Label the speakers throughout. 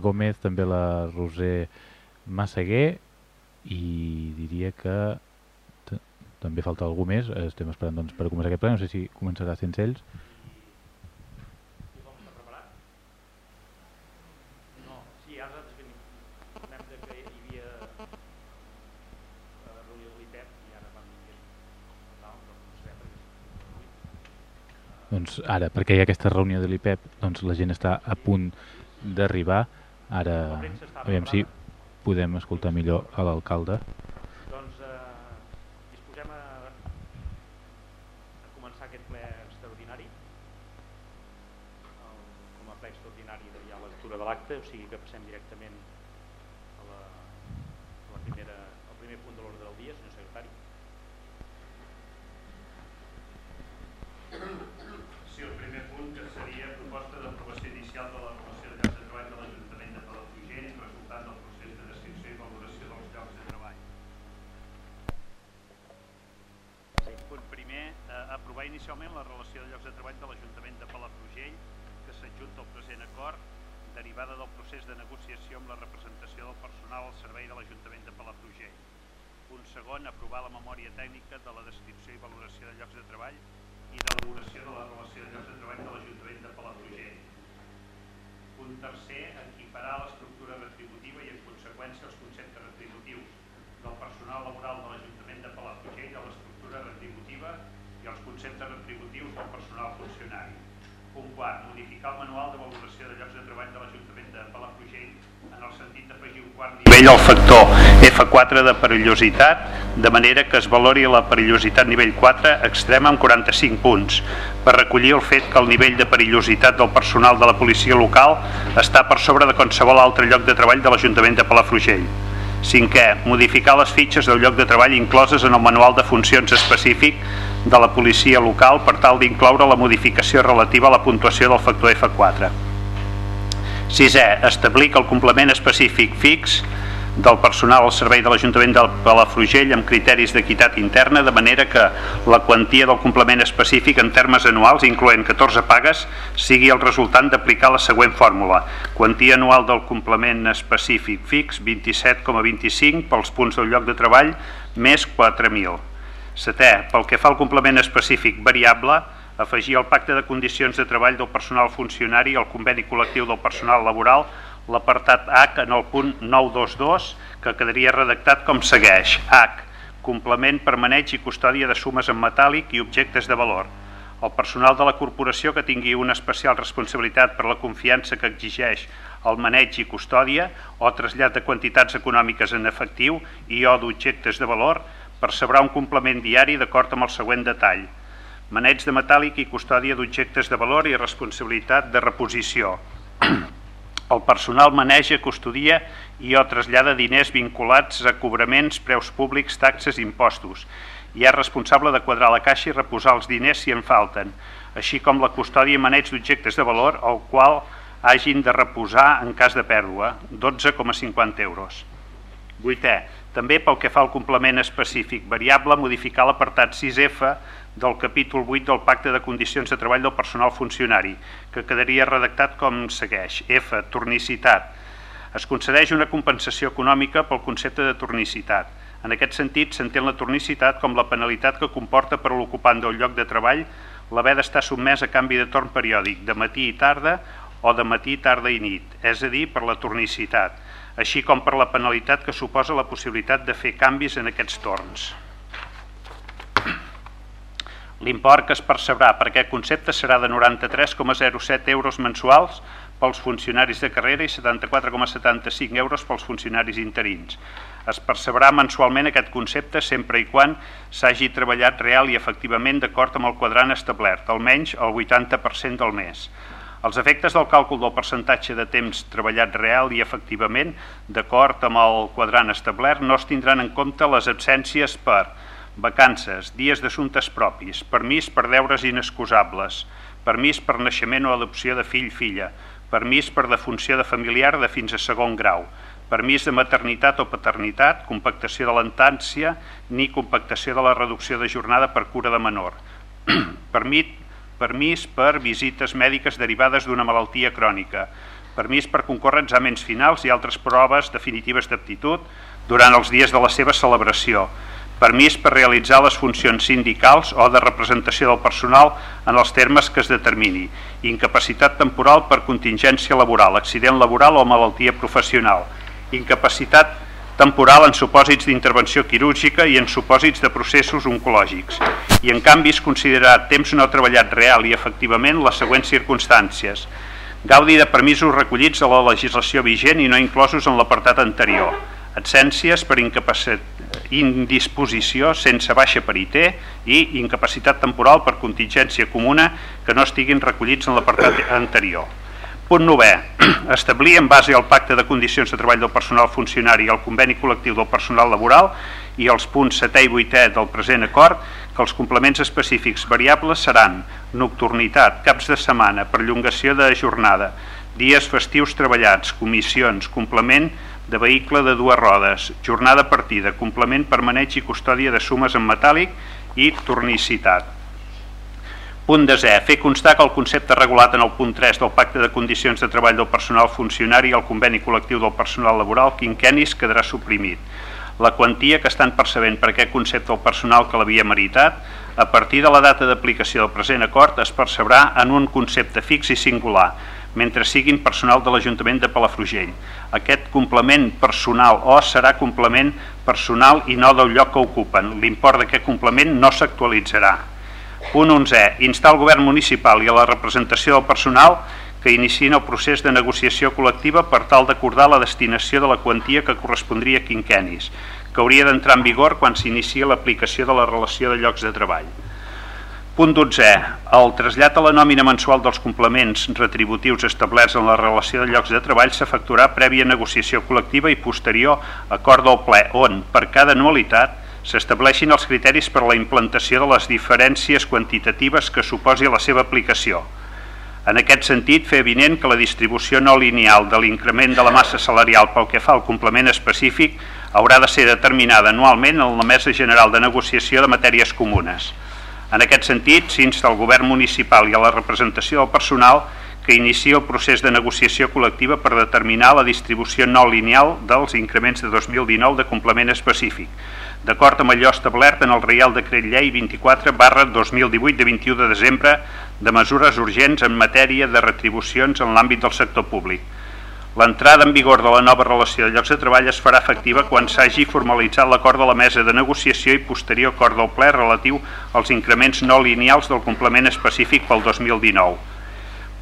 Speaker 1: Gómez, també la Roser Massaguer i diria que també falta algú més, estem esperant doncs, per començar aquest ple, no sé si començarà sense ells. Doncs ara, perquè hi ha aquesta reunió de l'IPEP, doncs la gent està a punt d'arribar. Ara, aviam si podem escoltar millor a l'alcalde.
Speaker 2: Doncs eh, disposem a, a començar aquest ple extraordinari. El, com a ple extraordinari hi ha la lectura de l'acte, o sigui que passem directament a la, a la primera, al primer punt de l'ordre del dia, senyor secretari.
Speaker 3: Sí, el primer punt que seria proposta d'aprovació inicial de la relació de llocs de treball de l'Ajuntament de Palafrugell resultant del procés de descripció i valoració dels llocs de treball. Sí, punt primer, eh, aprovar inicialment la relació de llocs de treball de l'Ajuntament de Palafrugell que s'adjunta al present acord derivada del procés de negociació amb la representació del personal al servei de l'Ajuntament de Palafrugell. Punt segon, aprovar la memòria tècnica de la descripció i valoració de llocs de treball i d'elaboració de la relació de llocs de treball de l'Ajuntament de Palafrugell. Punt tercer, equiparar l'estructura retributiva i en conseqüència els conceptes retributius del personal laboral de l'Ajuntament de Palafrugell a l'estructura retributiva i els conceptes retributius del personal funcionari. Punt quart, modificar el manual de valoració de llocs de treball de l'Ajuntament de Palafrugell en el sentit d'afegir un quart nivell al factor F4 de perillositat, de manera que es valori la perillositat nivell 4 extrema amb 45 punts, per recollir el fet que el nivell de perillositat del personal de la policia local està per sobre de qualsevol altre lloc de treball de l'Ajuntament de Palafrugell. Cinquè, modificar les fitxes del lloc de treball incloses en el manual de funcions específic de la policia local per tal d'incloure la modificació relativa a la puntuació del factor F4. Sisè, establir que el complement específic fix del personal al servei de l'Ajuntament de Palafrugell amb criteris d'equitat interna, de manera que la quantia del complement específic en termes anuals, incloent 14 pagues, sigui el resultant d'aplicar la següent fórmula. Quantia anual del complement específic fix, 27,25 pels punts del lloc de treball, més 4.000. Setè, pel que fa al complement específic variable, afegir al pacte de condicions de treball del personal funcionari al conveni col·lectiu del personal laboral l'apartat H en el punt 922 que quedaria redactat com segueix. H. Complement per maneig i custòdia de sumes en metàl·lic i objectes de valor. El personal de la corporació que tingui una especial responsabilitat per la confiança que exigeix el maneig i custòdia o trasllat de quantitats econòmiques en efectiu i o d'objectes de valor percebrà un complement diari d'acord amb el següent detall. Maneig de metàl·lic i custòdia d'objectes de valor i responsabilitat de reposició. El personal maneja, custodia i o trasllada diners vinculats a cobraments, preus públics, taxes i impostos i és responsable de quadrar la caixa i reposar els diners si en falten, així com la custòdia i maneig d'objectes de valor al qual hagin de reposar en cas de pèrdua, 12,50 euros. Vuitè, també pel que fa al complement específic variable, modificar l'apartat 6F del capítol 8 del Pacte de Condicions de Treball del Personal Funcionari, que quedaria redactat com segueix. F. Tornicitat. Es concedeix una compensació econòmica pel concepte de tornicitat. En aquest sentit, s'entén la tornicitat com la penalitat que comporta per a l'ocupant del lloc de treball l'haver d'estar sotmès a canvi de torn periòdic, de matí i tarda o de matí, tarda i nit, és a dir, per la tornicitat, així com per la penalitat que suposa la possibilitat de fer canvis en aquests torns. L'import que es percebrà per aquest concepte serà de 93,07 euros mensuals pels funcionaris de carrera i 74,75 euros pels funcionaris interins. Es percebrà mensualment aquest concepte sempre i quan s'hagi treballat real i efectivament d'acord amb el quadrant establert, almenys el 80% del mes. Els efectes del càlcul del percentatge de temps treballat real i efectivament, d'acord amb el quadrant establert, no es tindran en compte les absències per vacances, dies d'assumptes propis, permís per deures inexcusables, permís per naixement o adopció de fill-filla, permís per defunció de familiar de fins a segon grau, permís de maternitat o paternitat, compactació de l'entància ni compactació de la reducció de jornada per cura de menor, permit, permís per visites mèdiques derivades d'una malaltia crònica, permís per concórrer exàmens finals i altres proves definitives d'aptitud durant els dies de la seva celebració, permís per realitzar les funcions sindicals o de representació del personal en els termes que es determini, incapacitat temporal per contingència laboral, accident laboral o malaltia professional, incapacitat temporal en supòsits d'intervenció quirúrgica i en supòsits de processos oncològics. I en canvi és considerat temps no treballat real i efectivament les següents circumstàncies. Gaudi de permisos recollits a la legislació vigent i no inclosos en l'apartat anterior. Absències per indisposició sense baixa per IT i incapacitat temporal per contingència comuna que no estiguin recollits en l'apartat anterior. Punt 9. Establir en base al pacte de condicions de treball del personal funcionari i al conveni col·lectiu del personal laboral i els punts 7è i 8è del present acord que els complements específics variables seran nocturnitat, caps de setmana, perllongació de jornada, dies festius treballats, comissions, complement de vehicle de dues rodes, jornada partida, complement per maneig i custòdia de sumes en metàl·lic i tornicitat. Punt desè, fer constar que el concepte regulat en el punt 3 del Pacte de Condicions de Treball del Personal Funcionari i el Conveni Col·lectiu del Personal Laboral quinquenis quedarà suprimit. La quantia que estan percebent per aquest concepte el personal que l'havia meritat, a partir de la data d'aplicació del present acord es percebrà en un concepte fix i singular, mentre siguin personal de l'Ajuntament de Palafrugell. Aquest complement personal o serà complement personal i no del lloc que ocupen. L'import d'aquest complement no s'actualitzarà. Punt 11. Instar el govern municipal i a la representació del personal que inicien el procés de negociació col·lectiva per tal d'acordar la destinació de la quantia que correspondria a quinquenis, que hauria d'entrar en vigor quan s'inicia l'aplicació de la relació de llocs de treball. Punt 12. El trasllat a la nòmina mensual dels complements retributius establerts en la relació de llocs de treball s'efectuarà prèvia negociació col·lectiva i posterior acord del ple, on, per cada anualitat, s'estableixin els criteris per a la implantació de les diferències quantitatives que suposi la seva aplicació. En aquest sentit, fer evident que la distribució no lineal de l'increment de la massa salarial pel que fa al complement específic haurà de ser determinada anualment en la Mesa General de Negociació de Matèries Comunes. En aquest sentit, s'insta al govern municipal i a la representació del personal que inicia el procés de negociació col·lectiva per determinar la distribució no lineal dels increments de 2019 de complement específic, d'acord amb allò establert en el Reial Decret Llei 24 barra 2018 de 21 de desembre de mesures urgents en matèria de retribucions en l'àmbit del sector públic. L'entrada en vigor de la nova relació de llocs de treball es farà efectiva quan s'hagi formalitzat l'acord de la mesa de negociació i posterior acord del ple relatiu als increments no lineals del complement específic pel 2019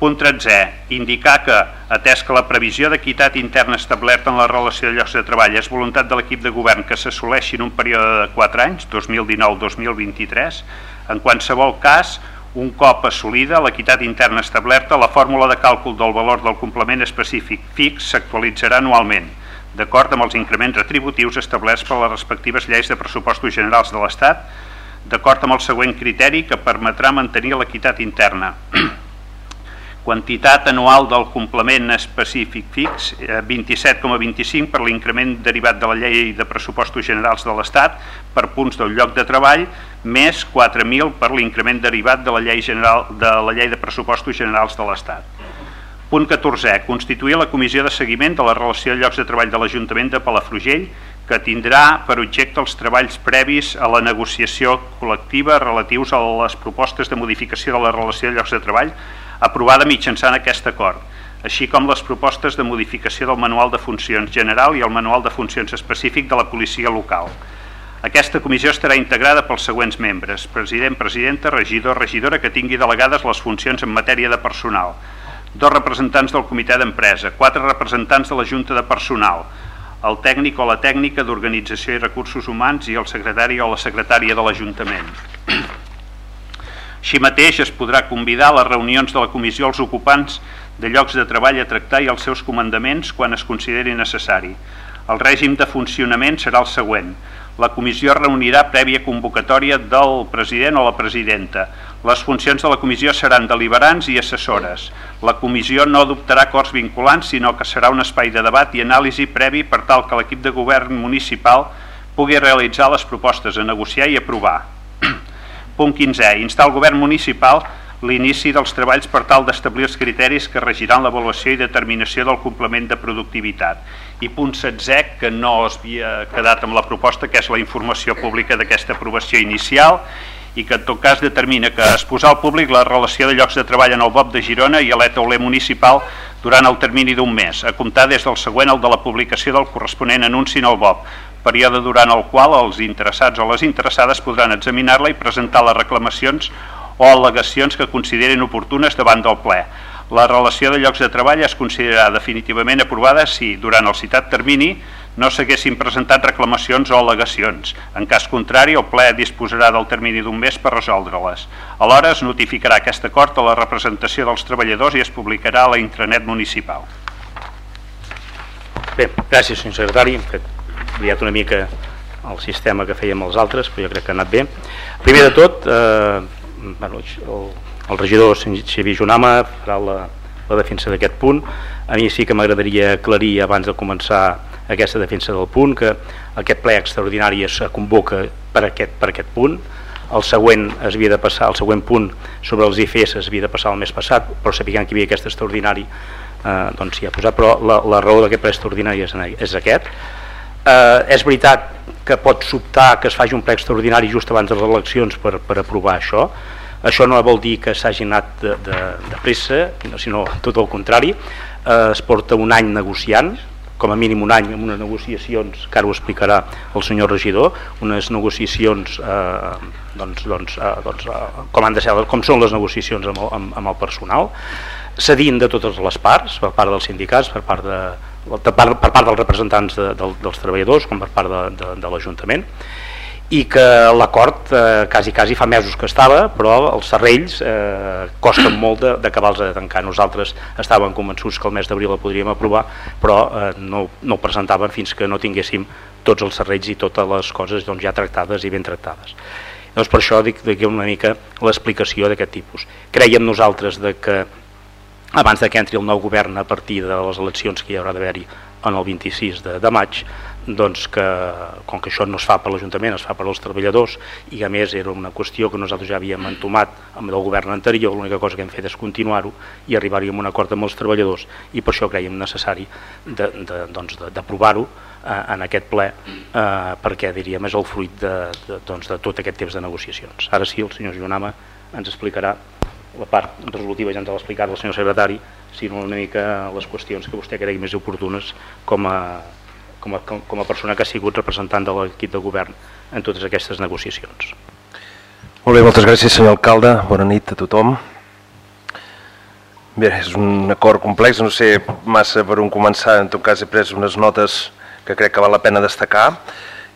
Speaker 3: Punt 13. Indicar que, atès que la previsió d'equitat interna establerta en la relació de llocs de treball és voluntat de l'equip de govern que s'assoleixi en un període de 4 anys, 2019-2023, en qualsevol cas, un cop assolida l'equitat interna establerta, la fórmula de càlcul del valor del complement específic fix s'actualitzarà anualment, d'acord amb els increments retributius establerts per les respectives lleis de pressupostos generals de l'Estat, d'acord amb el següent criteri que permetrà mantenir l'equitat interna quantitat anual del complement específic fix, 27,25 eh, per l'increment derivat de la llei de pressupostos generals de l'Estat per punts del lloc de treball, més 4.000 per l'increment derivat de la, llei general, de la llei de pressupostos generals de l'Estat. Punt 14. Constituir la comissió de seguiment de la relació de llocs de treball de l'Ajuntament de Palafrugell que tindrà per objecte els treballs previs a la negociació col·lectiva relatius a les propostes de modificació de la relació de llocs de treball aprovada mitjançant aquest acord, així com les propostes de modificació del Manual de Funcions General i el Manual de Funcions Específic de la Policia Local. Aquesta comissió estarà integrada pels següents membres, president, presidenta, regidor, regidora que tingui delegades les funcions en matèria de personal, dos representants del comitè d'empresa, quatre representants de la Junta de Personal, el tècnic o la tècnica d'organització i recursos humans i el secretari o la secretària de l'Ajuntament. Així mateix es podrà convidar a les reunions de la comissió als ocupants de llocs de treball a tractar i els seus comandaments quan es consideri necessari. El règim de funcionament serà el següent. La comissió reunirà prèvia convocatòria del president o la presidenta. Les funcions de la comissió seran deliberants i assessores. La comissió no adoptarà acords vinculants, sinó que serà un espai de debat i anàlisi previ per tal que l'equip de govern municipal pugui realitzar les propostes a negociar i aprovar. Punt 15. Instar el govern municipal l'inici dels treballs per tal d'establir els criteris que regiran l'avaluació i determinació del complement de productivitat. I punt 16, que no es havia quedat amb la proposta, que és la informació pública d'aquesta aprovació inicial i que en tot cas determina que es posar al públic la relació de llocs de treball en el BOP de Girona i a l'ETOLE municipal durant el termini d'un mes, a comptar des del següent el de la publicació del corresponent anunci en el BOP, període durant el qual els interessats o les interessades podran examinar-la i presentar les reclamacions o al·legacions que considerin oportunes davant del ple. La relació de llocs de treball es considerarà definitivament aprovada si, durant el citat termini, no s'haguessin presentat reclamacions o al·legacions. En cas contrari, el ple disposarà del termini d'un mes per resoldre-les. Alhora es notificarà aquest acord a la representació dels treballadors i es publicarà a la intranet municipal.
Speaker 2: Bé, gràcies, senyor secretari. Hem fet triat una mica el sistema que fèiem els altres, però jo crec que ha anat bé. Primer de tot, eh, bueno, el, el regidor Xavier Junama farà la, la defensa d'aquest punt. A mi sí que m'agradaria aclarir abans de començar aquesta defensa del punt que aquest ple extraordinari es convoca per aquest, per aquest punt el següent es havia de passar, el següent punt sobre els IFS es havia de passar el mes passat, però sapiguem que hi havia aquest extraordinari, eh, doncs ha posat, però la, la raó d'aquest ple extraordinari és, és aquest eh, és veritat que pot sobtar que es faci un ple extraordinari just abans de les eleccions per, per aprovar això. Això no vol dir que s'hagi anat de, de, de pressa sinó tot el contrari. Eh, es porta un any negociant com a mínim un any amb unes negociacions que ara ho explicarà el senyor regidor unes negociacions eh, doncs, doncs, eh, doncs, eh, com han de ser com són les negociacions amb el, amb, amb el personal. Cedint de totes les parts per part dels sindicats, per part de, per, part dels representants de, de, dels treballadors com per part de, de, de l'Ajuntament i que l'acord eh, quasi, quasi fa mesos que estava, però els serrells eh, costen molt d'acabar-los de, de tancar. Nosaltres estàvem convençuts que el mes d'abril la podríem aprovar, però eh, no, no ho presentàvem fins que no tinguéssim tots els serrells i totes les coses doncs, ja tractades i ben tractades. Doncs per això dic, dic una mica l'explicació d'aquest tipus. Creiem nosaltres de que abans de que entri el nou govern a partir de les eleccions que hi haurà d'haver-hi en el 26 de, de maig doncs que com que això no es fa per l'Ajuntament, es fa per als treballadors i a més era una qüestió que nosaltres ja havíem entomat amb el govern anterior, l'única cosa que hem fet és continuar-ho i arribar-hi a un acord amb els treballadors i per això creiem necessari d'aprovar-ho doncs, en aquest ple eh, perquè diríem és el fruit de, de, doncs, de tot aquest temps de negociacions. Ara sí, el senyor Jonama ens explicarà la part resolutiva ja ens l'ha explicat el senyor secretari, sinó una mica les qüestions que vostè cregui més oportunes com a, com a, com a persona que ha sigut representant de l'equip de govern en totes aquestes negociacions.
Speaker 4: Molt bé, moltes gràcies senyor alcalde, bona nit a tothom. Bé, és un acord complex, no sé massa per on començar, en tot cas he pres unes notes que crec que val la pena destacar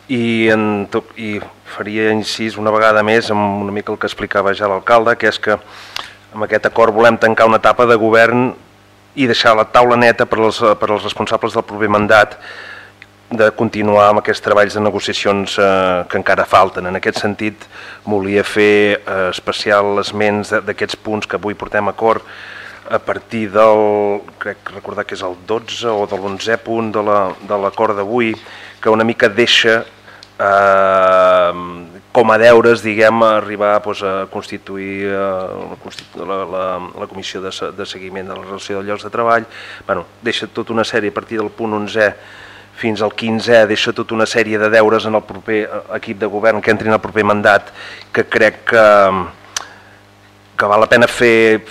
Speaker 4: i, en tot, i faria incís una vegada més amb una mica el que explicava ja l'alcalde, que és que amb aquest acord volem tancar una etapa de govern i deixar la taula neta per als, per als responsables del proper mandat de continuar amb aquests treballs de negociacions eh, que encara falten. En aquest sentit, volia fer eh, especial esments d'aquests punts que avui portem a acord a partir del, crec recordar que és el 12 o de l'11 punt de l'acord la, d'avui, que una mica deixa eh, com a deures, diguem, arribar doncs, a constituir eh, la, la, la comissió de, de seguiment de la relació de llocs de treball. Bueno, deixa tota una sèrie a partir del punt 11 fins al 15 deixa tota una sèrie de deures en el proper eh, equip de govern que entri en el proper mandat que crec que, que val la pena fer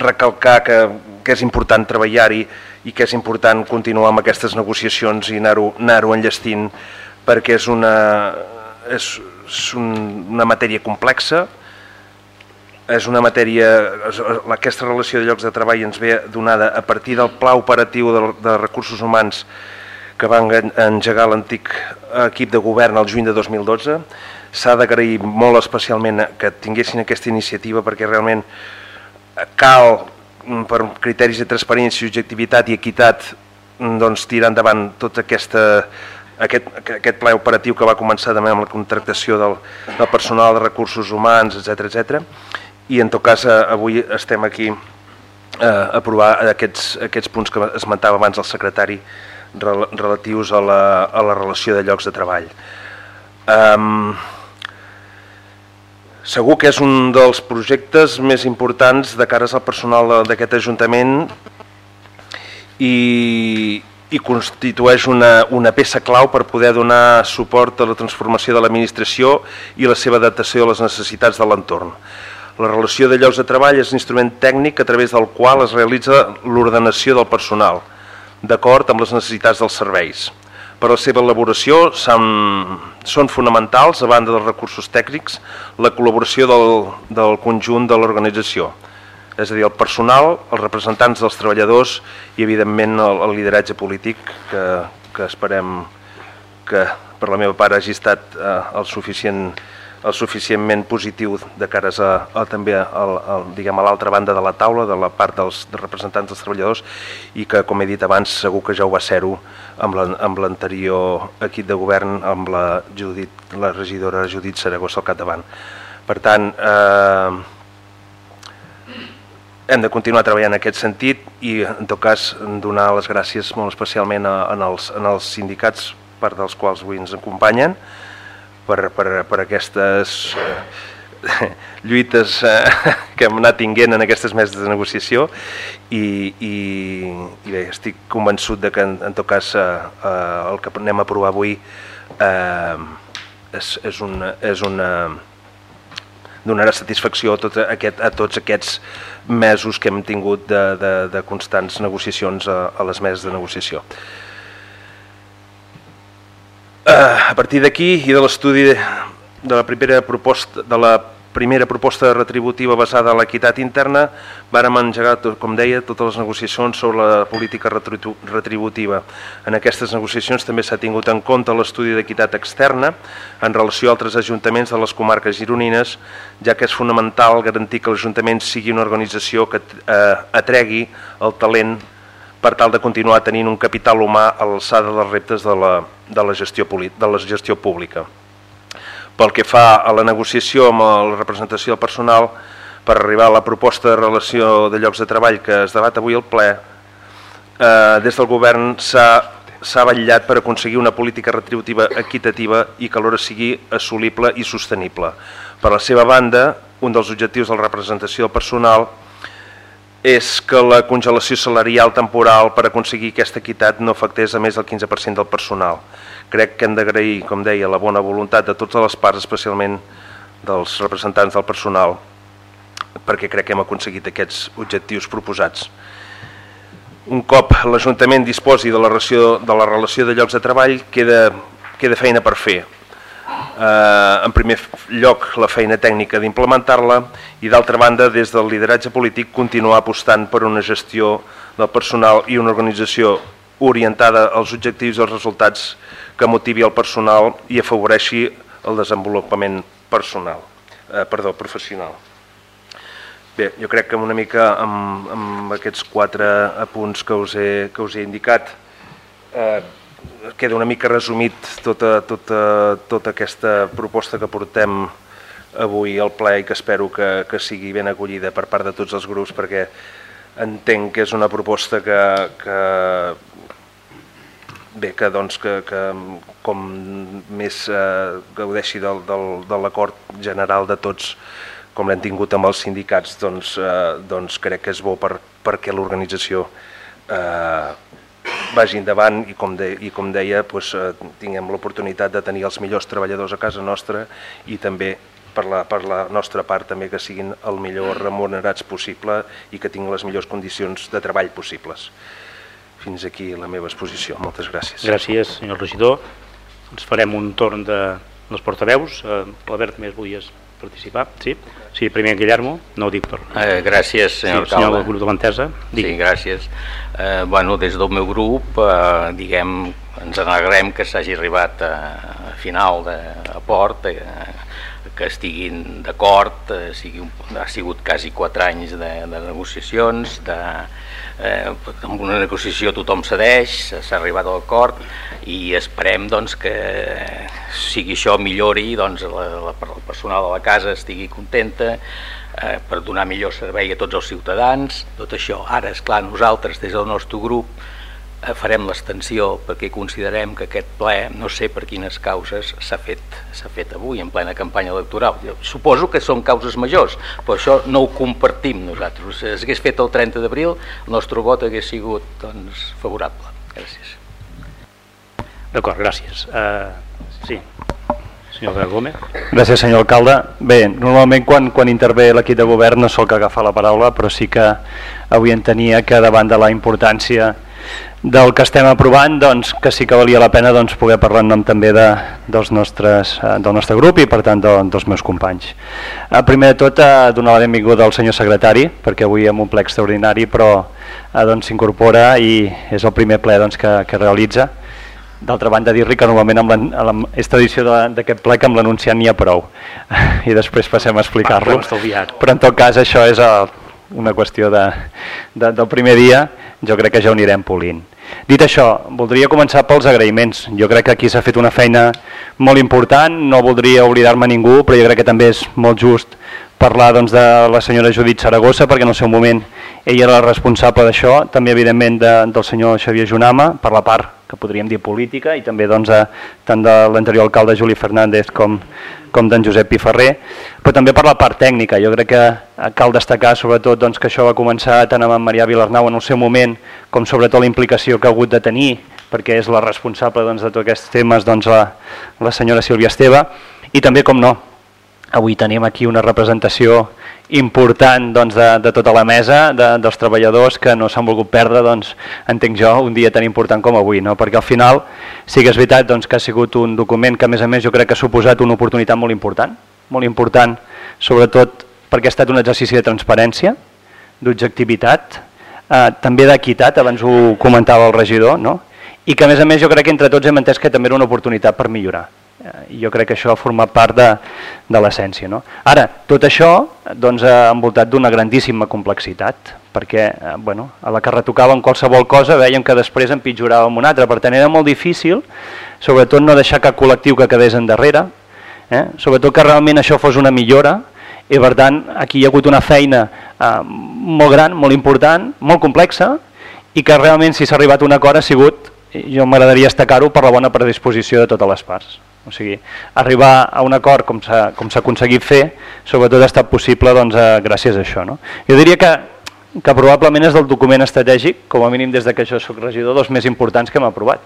Speaker 4: recalcar que, que és important treballar-hi i que és important continuar amb aquestes negociacions i anar-ho anar, enllestint perquè és una, és, és un, una matèria complexa, és una matèria, aquesta relació de llocs de treball ens ve donada a partir del pla operatiu de, de recursos humans que van engegar l'antic equip de govern el juny de 2012. S'ha d'agrair molt especialment que tinguessin aquesta iniciativa perquè realment cal, per criteris de transparència, objectivitat i equitat, doncs, tirar endavant tota aquesta aquest, aquest ple operatiu que va començar també amb la contractació del, del personal de recursos humans, etc etc. i en tot cas eh, avui estem aquí eh, a aprovar aquests, aquests punts que esmentava abans el secretari relatius a la, a la relació de llocs de treball. Um, segur que és un dels projectes més importants de cares al personal d'aquest Ajuntament i, i constitueix una, una peça clau per poder donar suport a la transformació de l'administració i la seva adaptació a les necessitats de l'entorn. La relació de llocs de treball és un instrument tècnic a través del qual es realitza l'ordenació del personal, d'acord amb les necessitats dels serveis. Per a la seva elaboració són fonamentals, a banda dels recursos tècnics, la col·laboració del, del conjunt de l'organització, és a dir, el personal, els representants dels treballadors i, evidentment, el, el lideratge polític que, que esperem que per la meva part hagi estat eh, el suficient el suficientment positiu de cares a, a també a, a, diguem, a l'altra banda de la taula, de la part dels, dels representants dels treballadors i que, com he dit abans, segur que ja ho va ser-ho amb l'anterior equip de govern amb la, Judit, la regidora Judit Saragossa al capdavant. Per tant, eh, hem de continuar treballant en aquest sentit i, en tot cas, donar les gràcies molt especialment a, en, els, en els sindicats, part dels quals avui ens acompanyen, per, per, per aquestes eh, lluites eh, que hem anat tinguent en aquestes meses de negociació i, i, i bé, estic convençut de que en, en tot cas eh, eh, el que anem a aprovar avui eh, és, és, una, és una donarà satisfacció a, tot aquest, a tots aquests mesos que hem tingut de, de, de constants negociacions a, a les meses de negociació. Uh, a partir d'aquí i de l'estudi de la primera proposta de la primera proposta retributiva basada en l'equitat interna, vàrem engegar, com deia, totes les negociacions sobre la política retributiva. En aquestes negociacions també s'ha tingut en compte l'estudi d'equitat externa en relació a altres ajuntaments de les comarques gironines, ja que és fonamental garantir que l'Ajuntament sigui una organització que eh, atregui el talent per tal de continuar tenint un capital humà a l'alçada dels reptes de la, de, la gestió, de la gestió pública. Pel que fa a la negociació amb la representació del personal, per arribar a la proposta de relació de llocs de treball que es debat avui al ple, eh, des del govern s'ha vetllat per aconseguir una política retributiva equitativa i que alhora sigui assolible i sostenible. Per la seva banda, un dels objectius de la representació del personal és que la congelació salarial temporal per aconseguir aquesta equitat no afectés a més del 15% del personal. Crec que hem d'agrair, com deia, la bona voluntat de totes les parts, especialment dels representants del personal, perquè crec que hem aconseguit aquests objectius proposats. Un cop l'Ajuntament disposi de la, relació, de la relació de llocs de treball, queda, queda feina per fer eh, en primer lloc la feina tècnica d'implementar-la i d'altra banda des del lideratge polític continuar apostant per una gestió del personal i una organització orientada als objectius i als resultats que motivi el personal i afavoreixi el desenvolupament personal, eh, perdó, professional. Bé, jo crec que una mica amb, amb aquests quatre apunts que us he, que us he indicat eh, queda una mica resumit tota, tota, tota aquesta proposta que portem avui al ple i que espero que, que sigui ben acollida per part de tots els grups perquè entenc que és una proposta que, que bé, que, doncs, que, que com més eh, gaudeixi del, del, de l'acord general de tots com l'hem tingut amb els sindicats doncs, eh, doncs crec que és bo per, perquè l'organització eh, vagi endavant i com, de, i com deia doncs, eh, tinguem l'oportunitat de tenir els millors treballadors a casa nostra i també per la, per la nostra part també que siguin el millor remunerats possible i que tinguin les millors condicions de treball possibles. Fins aquí la meva exposició. Moltes gràcies.
Speaker 2: Gràcies, senyor regidor. Ens farem un torn de les portaveus. Eh, Albert, també volies participar? Sí? Sí, primer Guillermo, no ho dic per...
Speaker 5: Eh, gràcies, senyor
Speaker 2: sí, senyor del grup de l'Entesa.
Speaker 5: Sí, gràcies. Eh, bueno, des del meu grup, eh, diguem, ens alegrem que s'hagi arribat a, a final d'aport, eh, que estiguin d'acord, eh, sigui un, ha sigut quasi quatre anys de, de negociacions, de, eh, amb una negociació tothom cedeix, s'ha arribat a l'acord i esperem doncs, que sigui això millori, doncs, la, la, el personal de la casa estigui contenta, eh, per donar millor servei a tots els ciutadans, tot això. Ara, és clar nosaltres des del nostre grup farem l'extensió perquè considerem que aquest ple, no sé per quines causes s'ha fet, s'ha fet avui en plena campanya electoral. Jo suposo que són causes majors, però això no ho compartim nosaltres. Si s'hagués fet el 30 d'abril, el nostre vot hagués sigut doncs, favorable. Gràcies.
Speaker 2: D'acord, gràcies. Uh, sí, senyor Gómez.
Speaker 6: Gràcies, senyor alcalde. Bé, normalment quan, quan intervé l'equip de govern no que agafar la paraula, però sí que avui entenia que davant de la importància del que estem aprovant, doncs, que sí que valia la pena doncs, poder parlar en nom també de, dels nostres, eh, del nostre grup i per tant de, dels meus companys. Eh, primer de tot, eh, donar la benvinguda al senyor secretari, perquè avui hem un ple extraordinari, però eh, doncs, s'incorpora doncs, i és el primer ple doncs, que, que realitza. D'altra banda, dir-li que normalment amb la, amb és tradició d'aquest ple que amb l'anunciant n'hi ha prou i després passem a explicar-lo. Però en tot cas això és el, una qüestió de, de, del primer dia, jo crec que ja ho anirem polint. Dit això, voldria començar pels agraïments. Jo crec que aquí s'ha fet una feina molt important, no voldria oblidar-me ningú, però jo crec que també és molt just parlar doncs, de la senyora Judit Saragossa, perquè en el seu moment ella era la responsable d'això, també evidentment de, del senyor Xavier Junama, per la part que podríem dir política, i també doncs, a, tant de l'anterior alcalde Juli Fernández com, com d'en Josep Piferrer, però també per la part tècnica. Jo crec que cal destacar sobretot doncs, que això va començar tant amb en Marià Vilarnau en el seu moment, com sobretot la implicació que ha hagut de tenir, perquè és la responsable doncs, de tots aquests temes doncs, la, la senyora Sílvia Esteve, i també, com no, avui tenim aquí una representació important doncs, de, de tota la mesa, de, dels treballadors que no s'han volgut perdre, doncs, entenc jo, un dia tan important com avui, no? perquè al final sí que és veritat doncs, que ha sigut un document que a més a més jo crec que ha suposat una oportunitat molt important, molt important, sobretot perquè ha estat un exercici de transparència, d'objectivitat, eh, també d'equitat, abans ho comentava el regidor, no? i que a més a més jo crec que entre tots hem entès que també era una oportunitat per millorar jo crec que això ha format part de, de l'essència. No? Ara, tot això doncs, ha envoltat d'una grandíssima complexitat, perquè eh, bueno, a la que retocàvem qualsevol cosa veiem que després empitjoràvem una altra, per tant era molt difícil, sobretot no deixar cap col·lectiu que quedés endarrere, eh? sobretot que realment això fos una millora, i per tant aquí hi ha hagut una feina eh, molt gran, molt important, molt complexa, i que realment si s'ha arribat a un acord ha sigut, jo m'agradaria destacar-ho, per la bona predisposició de totes les parts. O sigui, arribar a un acord com s'ha aconseguit fer, sobretot ha estat possible doncs, a, eh, gràcies a això. No? Jo diria que, que probablement és del document estratègic, com a mínim des de que jo soc regidor, dels més importants que hem aprovat.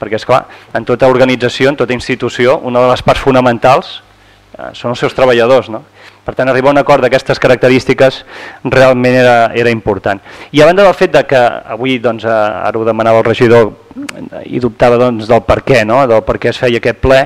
Speaker 6: Perquè, és clar, en tota organització, en tota institució, una de les parts fonamentals eh, són els seus treballadors. No? Per tant, arribar a un acord d'aquestes característiques realment era, era important. I a banda del fet de que avui, doncs, eh, ara ho demanava el regidor i dubtava doncs, del per què, no? del per què es feia aquest ple,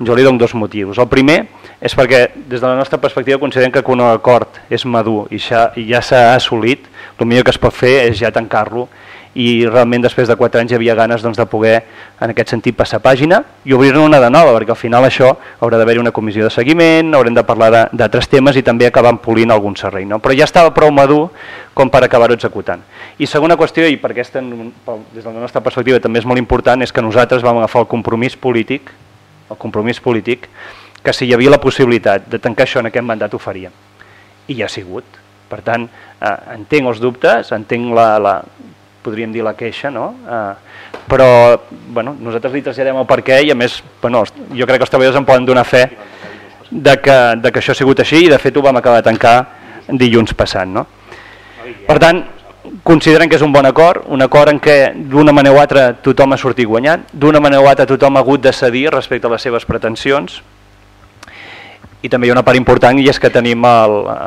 Speaker 6: jo li dono dos motius. El primer és perquè des de la nostra perspectiva considerem que un acord és madur i ja, ja s'ha assolit, el millor que es pot fer és ja tancar-lo i realment després de 4 anys hi havia ganes doncs, de poder en aquest sentit passar pàgina i obrir-ne una de nova, perquè al final això haurà d'haver-hi una comissió de seguiment, haurem de parlar d'altres temes i també acabar polint algun serrei. No? Però ja estava prou madur com per acabar-ho executant. I segona qüestió, i perquè aquesta, des de la nostra perspectiva també és molt important, és que nosaltres vam agafar el compromís polític, el compromís polític, que si hi havia la possibilitat de tancar això en aquest mandat ho faríem. I ja ha sigut. Per tant, eh, entenc els dubtes, entenc la, la, podríem dir la queixa, no? Eh, però bueno, nosaltres li traslladem el perquè i a més bueno, jo crec que els treballadors en poden donar fe de que, de que això ha sigut així i de fet ho vam acabar de tancar dilluns passant. No? Per tant, consideren que és un bon acord, un acord en què d'una manera o altra tothom ha sortit guanyant, d'una manera o altra tothom ha hagut de cedir respecte a les seves pretensions, i també hi ha una part important i és que tenim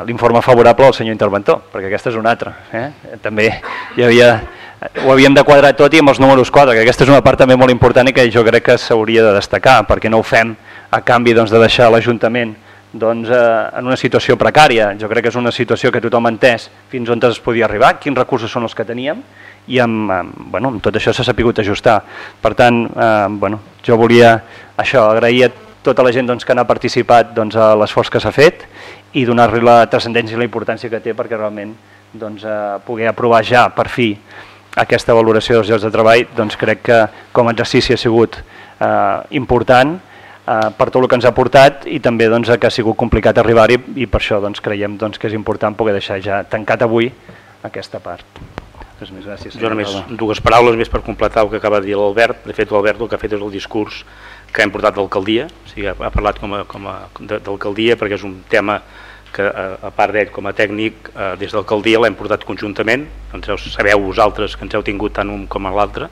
Speaker 6: l'informe favorable al senyor interventor, perquè aquesta és una altra. Eh? També hi havia, ho havíem de quadrar tot i amb els números quadre, que aquesta és una part també molt important i que jo crec que s'hauria de destacar, perquè no ho fem a canvi doncs, de deixar l'Ajuntament doncs, eh, en una situació precària. Jo crec que és una situació que tothom ha entès fins on es podia arribar, quins recursos són els que teníem, i amb, amb, bueno, amb tot això s'ha sapigut ajustar. Per tant, eh, bueno, jo volia això, agrair a tota la gent doncs, que n'ha participat doncs, a l'esforç que s'ha fet i donar-li la transcendència i la importància que té perquè realment doncs, eh, poder aprovar ja per fi aquesta valoració dels llocs de treball doncs crec que com a exercici ha sigut eh, important eh, per tot el que ens ha portat i també doncs, que ha sigut complicat arribar-hi i per això doncs, creiem doncs, que és important poder deixar ja tancat avui aquesta part. Res més, gràcies.
Speaker 2: Jo només dues paraules més per completar el que acaba de dir l'Albert. De fet, l'Albert el que ha fet és el discurs que hem portat d'alcaldia, o sigui, ha parlat com a, com a d'alcaldia perquè és un tema que a part d'ell com a tècnic eh, des d'alcaldia l'hem portat conjuntament, doncs sabeu vosaltres que ens heu tingut tant un com l'altre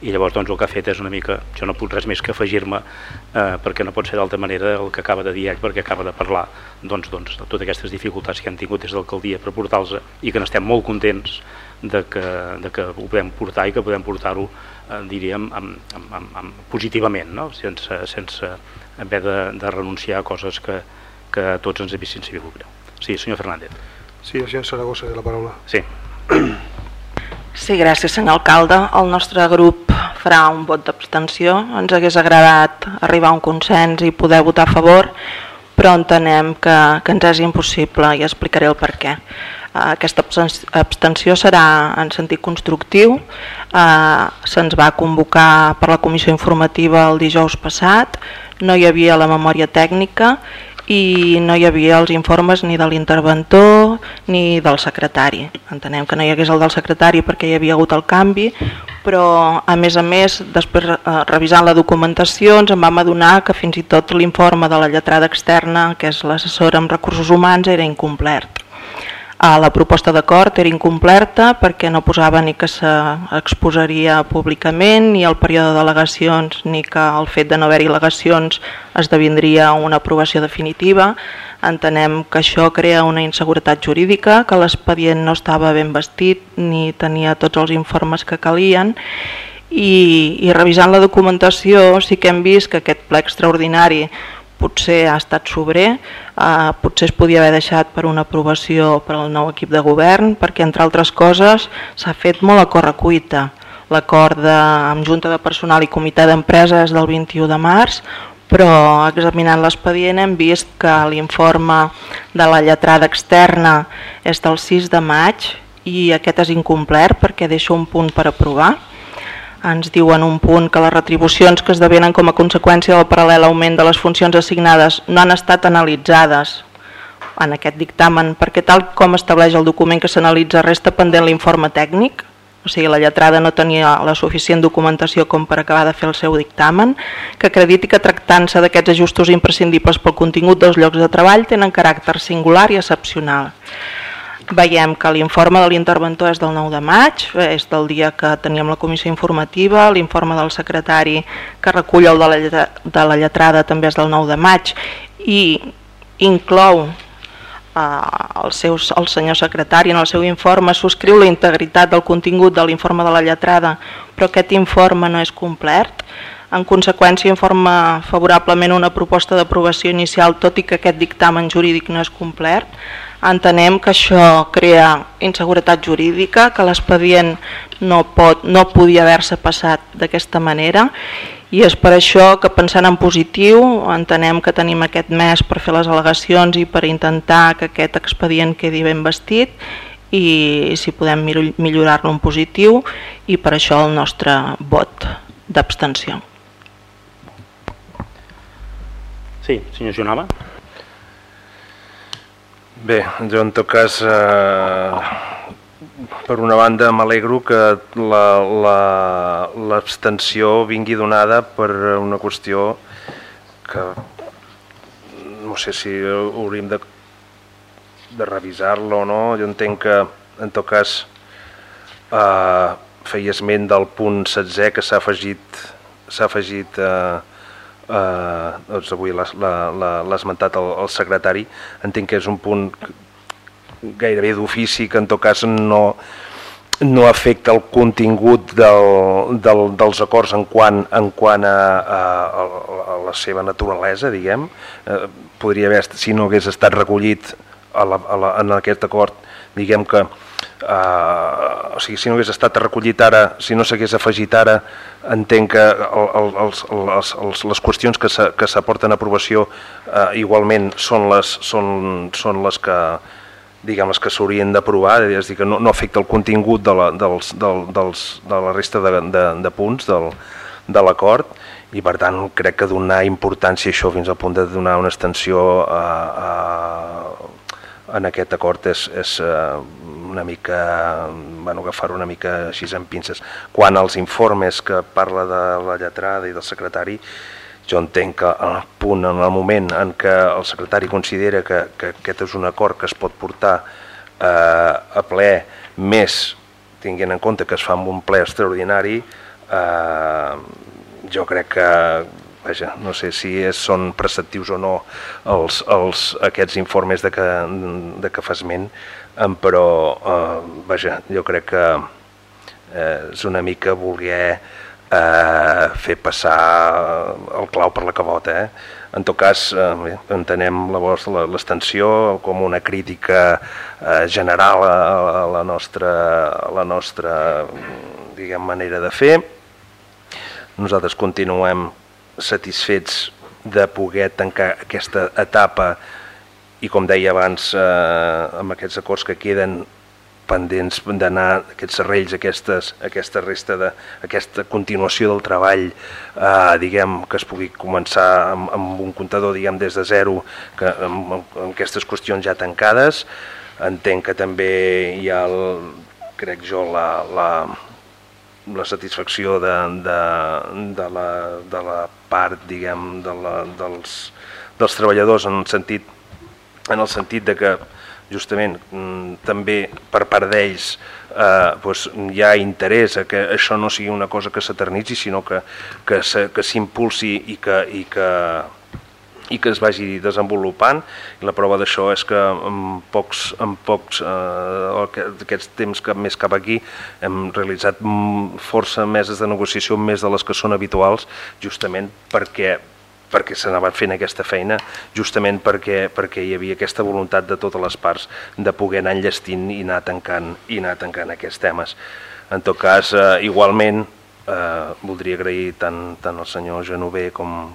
Speaker 2: i llavors doncs el que ha fet és una mica, jo no puc res més que afegir-me eh, perquè no pot ser d'altra manera el que acaba de dir ell perquè acaba de parlar doncs, doncs, de totes aquestes dificultats que han tingut des d'alcaldia per portar-los i que n'estem molt contents de que, de que ho podem portar i que podem portar-ho eh, diríem amb, amb, amb, amb, positivament no? sense, sense haver de, de renunciar a coses que, que a tots ens haguessin sigut greu. Sí, senyor Fernández.
Speaker 7: Sí, el senyor Saragossa de la paraula.
Speaker 2: Sí.
Speaker 8: Sí, gràcies, senyor alcalde. El nostre grup farà un vot d'abstenció. Ens hagués agradat arribar a un consens i poder votar a favor, però entenem que, que ens és impossible i explicaré el per què. Aquesta abstenció serà en sentit constructiu. Eh, se'ns va convocar per la comissió informativa el dijous passat, no hi havia la memòria tècnica i no hi havia els informes ni de l'interventor ni del secretari. Entenem que no hi hagués el del secretari perquè hi havia hagut el canvi, però a més a més, després eh, revisant la documentació ens en vam adonar que fins i tot l'informe de la lletrada externa, que és l'assessora en recursos humans, era incomplert. La proposta d'acord era incompleta perquè no posava ni que s'exposaria públicament, ni el període de delegacions, ni que el fet de no haver-hi al·legacions esdevindria una aprovació definitiva. Entenem que això crea una inseguretat jurídica, que l'expedient no estava ben vestit ni tenia tots els informes que calien i, i revisant la documentació sí que hem vist que aquest ple extraordinari potser ha estat sobrer, eh, potser es podia haver deixat per una aprovació per al nou equip de govern, perquè entre altres coses s'ha fet molt a correcuita. L'acord amb Junta de Personal i Comitè d'Empresa és del 21 de març, però examinant l'expedient hem vist que l'informe de la lletrada externa és del 6 de maig i aquest és incomplert perquè deixa un punt per aprovar ens diuen un punt que les retribucions que esdevenen com a conseqüència del paral·lel augment de les funcions assignades no han estat analitzades en aquest dictamen perquè tal com estableix el document que s'analitza resta pendent l'informe tècnic, o sigui la lletrada no tenia la suficient documentació com per acabar de fer el seu dictamen, que acrediti que tractant-se d'aquests ajustos imprescindibles pel contingut dels llocs de treball tenen caràcter singular i excepcional veiem que l'informe de l'interventor és del 9 de maig, és del dia que teníem la comissió informativa, l'informe del secretari que recull el de la, de la lletrada també és del 9 de maig i inclou eh, el, seu, el senyor secretari en el seu informe subscriu la integritat del contingut de l'informe de la lletrada, però aquest informe no és complet. En conseqüència, informa favorablement una proposta d'aprovació inicial, tot i que aquest dictamen jurídic no és complet. Entenem que això crea inseguretat jurídica, que l'expedient no, pot, no podia haver-se passat d'aquesta manera i és per això que pensant en positiu entenem que tenim aquest mes per fer les al·legacions i per intentar que aquest expedient quedi ben vestit i si podem millorar-lo en positiu i per això el nostre vot d'abstenció.
Speaker 2: Sí, senyor Jonava.
Speaker 4: Bé, jo en tot cas, eh, per una banda m'alegro que l'abstenció la, la, vingui donada per una qüestió que no sé si hauríem de, de revisar-la o no. Jo entenc que en tot cas eh, feia esment del punt 16 que s'ha afegit s'ha afegit eh, eh, doncs avui l'ha esmentat el, el secretari, entenc que és un punt gairebé d'ofici que en tot cas no, no afecta el contingut del, del, dels acords en quant, en quant a, a, a la seva naturalesa, diguem. Eh, podria haver, si no hagués estat recollit a la, a la, en aquest acord, diguem que Uh, o sigui, si no hagués estat recollit ara, si no s'hagués afegit ara, entenc que el, el, els, els, els, les qüestions que s'aporten a aprovació uh, igualment són les, són, són les que diguem les que s'haurien d'aprovar, és dir, que no, no afecta el contingut de la, dels, del, dels, de la resta de, de, de punts del, de l'acord i per tant crec que donar importància a això fins al punt de donar una extensió a, a, en aquest acord és, és uh, una mica, bueno, agafar una mica així amb pinces. Quan als informes que parla de la lletrada i del secretari, jo entenc que al punt, en el moment en què el secretari considera que, que aquest és un acord que es pot portar eh, a ple més tinguent en compte que es fa amb un ple extraordinari, eh, jo crec que vaja, no sé si és, són preceptius o no els, els, aquests informes de que, de que fas ment, però eh, vaja, jo crec que eh, és una mica voler eh, fer passar el clau per la cabota. Eh? En tot cas, eh, entenem l'extensió com una crítica eh, general a, a la nostra, a la nostra diguem, manera de fer. Nosaltres continuem satisfets de poder tancar aquesta etapa i com deia abans eh, amb aquests acords que queden pendents d'anar aquests serrells, aquestes, aquesta resta de, aquesta continuació del treball, eh, diguem, que es pugui començar amb, amb un comptador, diguem, des de zero, que, amb, amb aquestes qüestions ja tancades. Entenc que també hi ha, el, crec jo, la, la, la satisfacció de, de, de, la, de la part diguem, de la, dels, dels treballadors en el sentit, en el sentit de que justament mm, també per part d'ells eh, doncs hi ha interès a que això no sigui una cosa que s'eternitzi sinó que, que s'impulsi i que, i que i que es vagi desenvolupant. I la prova d'això és que en pocs, en pocs eh, aquests temps que més cap aquí hem realitzat força meses de negociació més de les que són habituals justament perquè perquè s'anava fent aquesta feina justament perquè, perquè hi havia aquesta voluntat de totes les parts de poder anar enllestint i anar tancant, i anar tancant aquests temes. En tot cas, eh, igualment, eh, voldria agrair tant, tant al senyor Genover com,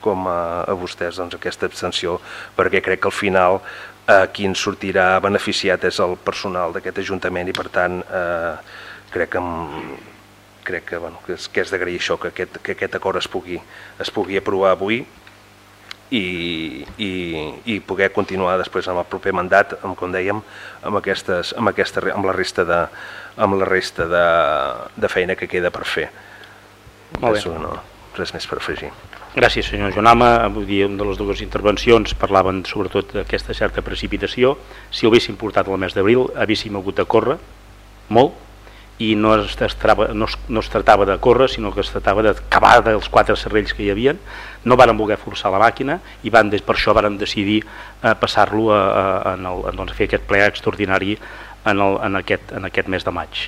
Speaker 4: com a, a vostès doncs, aquesta abstenció, perquè crec que al final eh, qui ens sortirà beneficiat és el personal d'aquest Ajuntament i per tant eh, crec que, crec que, bueno, que és, que és d'agrair això, que aquest, que aquest acord es pugui, es pugui aprovar avui i, i, i poder continuar després amb el proper mandat, amb, com dèiem, amb, aquestes, amb, aquesta, amb la resta de, amb la resta de, de feina que queda per fer. Molt bé. no, res més per afegir.
Speaker 2: Gràcies, senyor Jonama. Vull dir, de les dues intervencions parlaven sobretot d'aquesta certa precipitació. Si ho haguéssim portat al mes d'abril, haguéssim hagut de córrer molt i no es, tractava, no, es, no es tractava de córrer, sinó que es tractava d'acabar dels quatre serrells que hi havien. No varen voler forçar la màquina i van, per això varen decidir eh, passar-lo a, a, a, a, doncs, a fer aquest ple extraordinari en, el, en, aquest, en aquest mes de maig.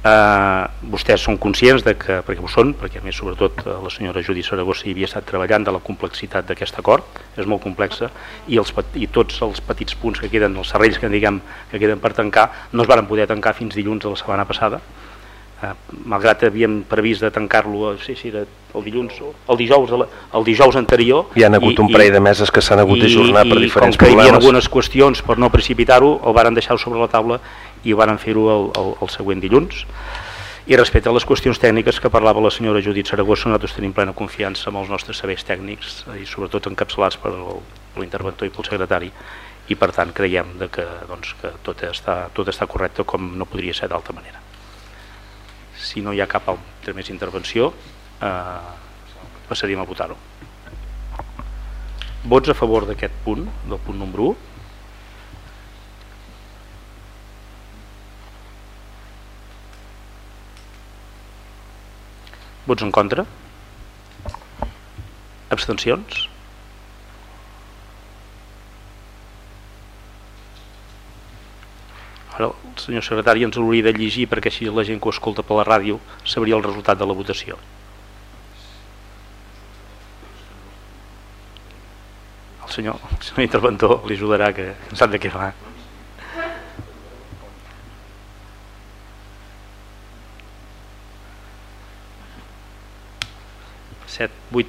Speaker 2: Eh, vostès són conscients de que, perquè ho són, perquè a més sobretot eh, la senyora Judit Saragossa hi havia estat treballant de la complexitat d'aquest acord, és molt complexa, i, els, i tots els petits punts que queden, els serrells que diguem que queden per tancar, no es varen poder tancar fins dilluns de la setmana passada, eh, malgrat havíem previst de tancar-lo sí, sí, el dilluns, el dijous, el dijous anterior.
Speaker 4: Hi han hagut i, un parell de meses que s'han hagut d'ajornar per diferents problemes. I
Speaker 2: com que hi havia algunes qüestions per no precipitar-ho, el varen deixar sobre la taula i varen fer-ho el, el, el següent dilluns i respecte a les qüestions tècniques que parlava la senyora Judit Saragossa, nosaltres tenim plena confiança en els nostres serveis tècnics i sobretot encapçalats per l'interventor i pel secretari i per tant creiem de que, doncs, que tot, està, tot està correcte com no podria ser d'altra manera. Si no hi ha cap altra més intervenció, eh, passaríem a votar-ho. Vots a favor d'aquest punt, del punt número 1? Vots en contra? Abstencions? Ara el senyor secretari ens hauria de llegir perquè així la gent que ho escolta per la ràdio sabria el resultat de la votació. El senyor, el senyor interventor li ajudarà que, que sap de què va. 7, 8...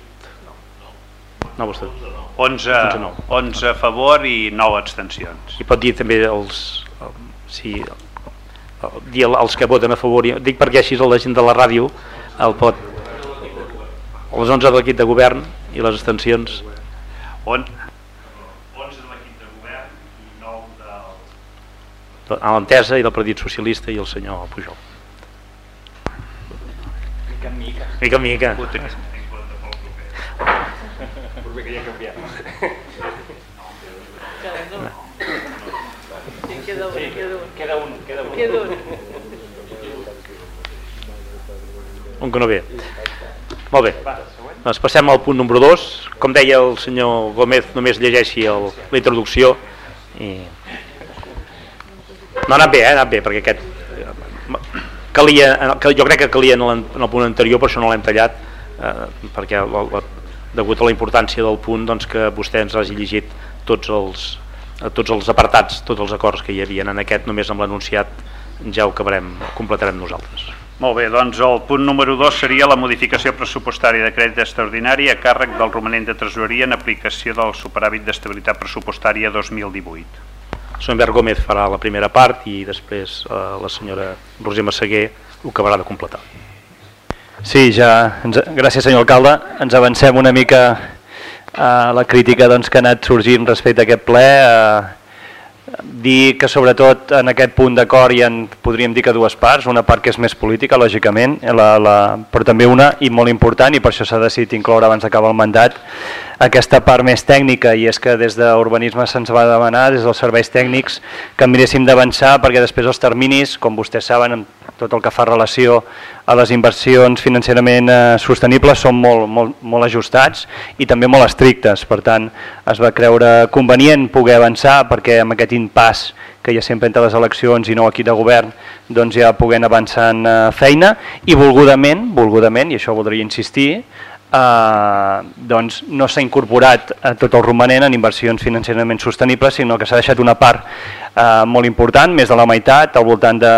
Speaker 2: No, vostè.
Speaker 3: 11, 11, 11 a favor i 9 abstencions.
Speaker 2: I pot dir també els... Si, dir els que voten a favor, dic perquè així la gent de la ràdio el pot... Els 11 de l'equip de govern i les abstencions...
Speaker 3: On, 11 de l'equip de govern i 9 del...
Speaker 2: a l'entesa i del Partit Socialista i el senyor Pujol.
Speaker 5: Mica en mica.
Speaker 2: Mica en mica.
Speaker 5: Potser que ja ha canviat.
Speaker 9: Queda un, queda un.
Speaker 5: Queda un, queda un.
Speaker 9: Queda un.
Speaker 2: Un que no ve. Molt bé. Doncs passem al punt número 2. Com deia el senyor Gómez, només llegeixi el, la introducció i... No ha anat bé, eh? ha anat bé, perquè aquest... Calia, que jo crec que calia en el, en el punt anterior, per això no l'hem tallat, eh, perquè la, la, degut a la importància del punt doncs, que vostè ens hagi llegit tots els, tots els apartats, tots els acords que hi havia en aquest, només amb l'anunciat ja ho acabarem, completarem nosaltres.
Speaker 3: Molt bé, doncs el punt número 2 seria la modificació pressupostària de crèdit extraordinari a càrrec del romanent de tresoreria en aplicació del superàvit d'estabilitat pressupostària 2018.
Speaker 2: El senyor Albert Gómez farà la primera part i després eh, la senyora Roser Massaguer ho acabarà de completar.
Speaker 6: Sí, ja, ens, gràcies senyor alcalde. Ens avancem una mica a la crítica doncs, que ha anat sorgint respecte a aquest ple. Eh, dir que sobretot en aquest punt d'acord hi ha, podríem dir que dues parts, una part que és més política, lògicament, la, la, però també una, i molt important, i per això s'ha decidit incloure abans d'acabar el mandat, aquesta part més tècnica, i és que des d'urbanisme se'ns va demanar, des dels serveis tècnics, que miréssim d'avançar, perquè després els terminis, com vostès saben, tot el que fa relació a les inversions financerament eh, sostenibles són molt, molt, molt ajustats i també molt estrictes. Per tant, es va creure convenient poder avançar perquè amb aquest impàs que hi ha sempre entre les eleccions i nou equip de govern, doncs ja puguem avançar en eh, feina i volgudament, volgudament, i això voldria insistir, eh, doncs no s'ha incorporat a tot el romanent en inversions financerament sostenibles, sinó que s'ha deixat una part eh, molt important, més de la meitat, al voltant de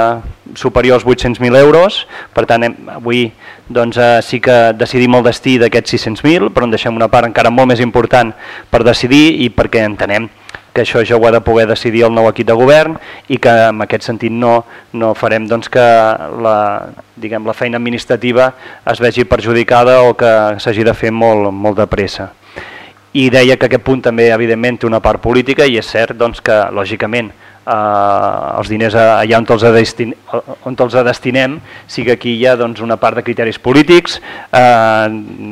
Speaker 6: superior als 800.000 euros, per tant hem, avui doncs, eh, sí que decidim el destí d'aquests 600.000, però en deixem una part encara molt més important per decidir i perquè entenem que això ja ho ha de poder decidir el nou equip de govern i que en aquest sentit no, no farem doncs, que la, diguem, la feina administrativa es vegi perjudicada o que s'hagi de fer molt, molt de pressa. I deia que aquest punt també evidentment té una part política i és cert doncs, que lògicament eh, els diners allà on els, destin, on els destinem, sí que aquí hi ha doncs, una part de criteris polítics eh,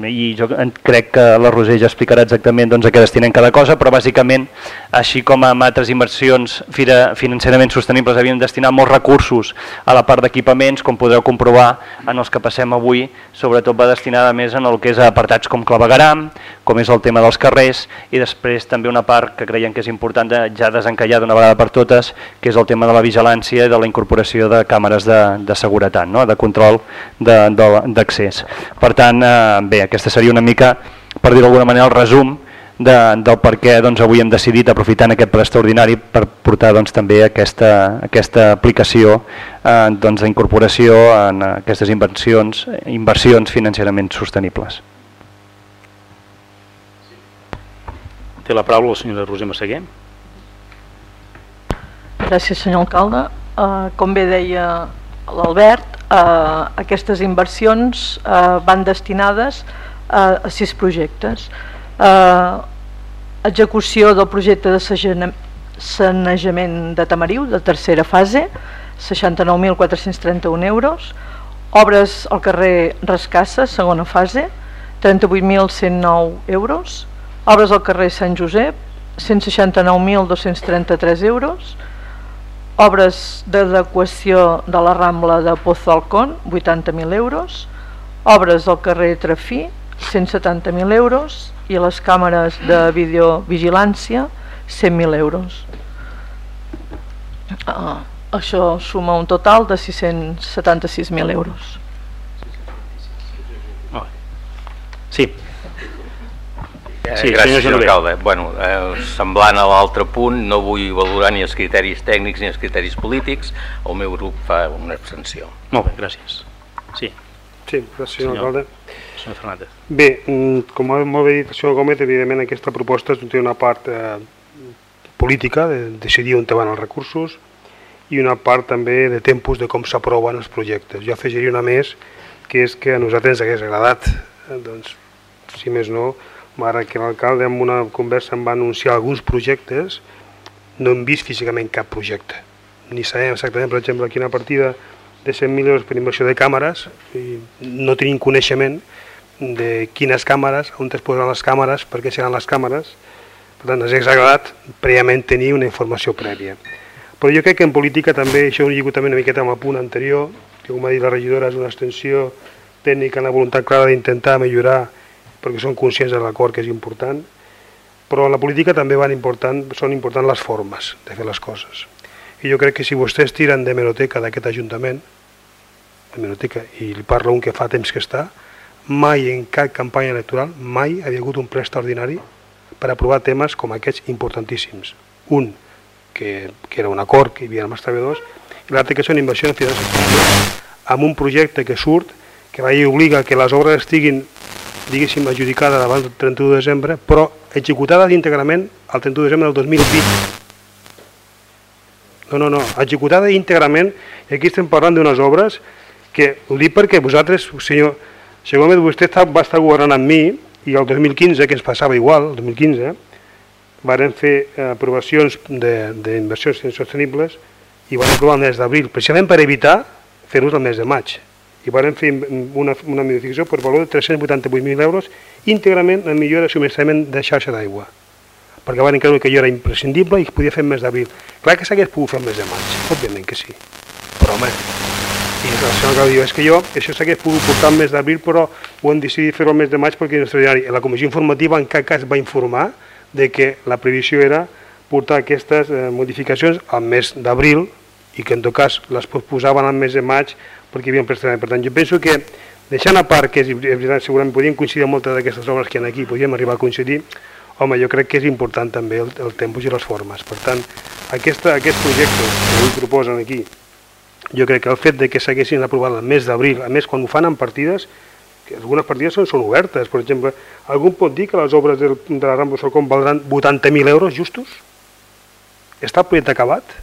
Speaker 6: i jo crec que la Roser ja explicarà exactament doncs, a què destinem cada cosa, però bàsicament, així com amb altres inversions financerament sostenibles havíem destinat molts recursos a la part d'equipaments, com podreu comprovar en els que passem avui, sobretot va destinada més en el que és apartats com clavegaram, com és el tema dels carrers, i després també una part que creiem que és important ja desencallar d'una vegada per totes coses, que és el tema de la vigilància i de la incorporació de càmeres de, de seguretat, no? de control d'accés. Per tant, eh, bé, aquesta seria una mica, per dir d'alguna manera, el resum de, del per què doncs, avui hem decidit, aprofitant aquest ple extraordinari, per portar doncs, també aquesta, aquesta aplicació eh, doncs, d'incorporació en aquestes inversions, inversions financerament sostenibles.
Speaker 2: Té la paraula la senyora Roser Massaguer.
Speaker 9: Gràcies, senyor alcalde. Uh, com bé deia l'Albert, uh, aquestes inversions uh, van destinades uh, a sis projectes. Uh, execució del projecte de sanejament de Tamariu, de tercera fase, 69.431 euros. Obres al carrer Rascassa, segona fase, 38.109 euros. Obres al carrer Sant Josep, 169.233 euros obres d'adequació de la Rambla de Pozo Alcón, 80.000 euros, obres al carrer Trafí, 170.000 euros, i les càmeres de videovigilància, 100.000 euros. Uh, això suma un total de 676.000 euros.
Speaker 2: Sí.
Speaker 5: Eh, sí, gràcies, senyor alcalde. Bueno, eh, semblant a l'altre punt, no vull valorar ni els criteris tècnics ni els criteris polítics. El meu grup fa una abstenció.
Speaker 2: Molt bé, gràcies. Sí.
Speaker 7: Sí, gràcies, senyor, senyor alcalde.
Speaker 2: Senyor Fernández.
Speaker 7: Bé, mm, com ha molt bé dit el senyor Gómez, evidentment aquesta proposta té una part eh, política, de decidir on van els recursos, i una part també de tempos de com s'aproven els projectes. Jo afegiria una més, que és que a nosaltres ens hagués agradat, eh, doncs, si més no, ara que l'alcalde en una conversa em va anunciar alguns projectes, no hem vist físicament cap projecte. ni sabem exactament, per exemple, quina partida de 100.000 euros per inversió de càmeres i no tenim coneixement de quines càmeres, on es posaran les càmeres, per què seran les càmeres. Per tant, ens hauria agradat prèviament tenir una informació prèvia. Però jo crec que en política també, això ho lligo també una miqueta amb el punt anterior, que com ha dit la regidora és una extensió tècnica, una voluntat clara d'intentar millorar perquè són conscients de l'acord que és important, però en la política també van important, són importants les formes de fer les coses. I jo crec que si vostès tiren de meroteca d'aquest Ajuntament, de meroteca, i li parla un que fa temps que està, mai en cap campanya electoral, mai havia hagut un ple extraordinari per aprovar temes com aquests importantíssims. Un, que, que era un acord que hi havia amb els treballadors, i l'altre que són inversions financeres amb un projecte que surt, que la llei obliga que les obres estiguin diguéssim, adjudicada abans del 31 de desembre, però executada íntegrament el 31 de desembre del 2020. No, no, no, executada íntegrament, aquí estem parlant d'unes obres que, ho dic perquè vosaltres, senyor, segurament vostè està, va estar governant amb mi, i el 2015, que ens passava igual, el 2015, varen fer aprovacions d'inversions sostenibles i van aprovar el mes d'abril, precisament per evitar fer-los el mes de maig i van fer una, una modificació per valor de 388.000 euros íntegrament en millora de subministrament de xarxa d'aigua perquè van creure que allò era imprescindible i es podia fer mes d'abril. Clar que s'hagués pogut fer mes de maig, òbviament que sí. Però home, i la senyora diu, és que jo, això s'hagués pogut portar mes d'abril, però ho hem decidit fer el mes de maig perquè és extraordinari. La comissió informativa en cap cas va informar de que la previsió era portar aquestes eh, modificacions al mes d'abril i que en tot cas les posaven al mes de maig perquè hi havia un. Per tant, jo penso que, deixant a part que és segurament podríem coincidir amb moltes d'aquestes obres que hi ha aquí, podríem arribar a coincidir, home, jo crec que és important també el, el temps i les formes. Per tant, aquesta, aquest projecte que avui proposen aquí, jo crec que el fet de que s'haguessin aprovat el mes d'abril, a més quan ho fan en partides, que algunes partides són, són obertes, per exemple, algú pot dir que les obres del, de la Rambla Solcom valdran 80.000 euros justos? Està el projecte acabat?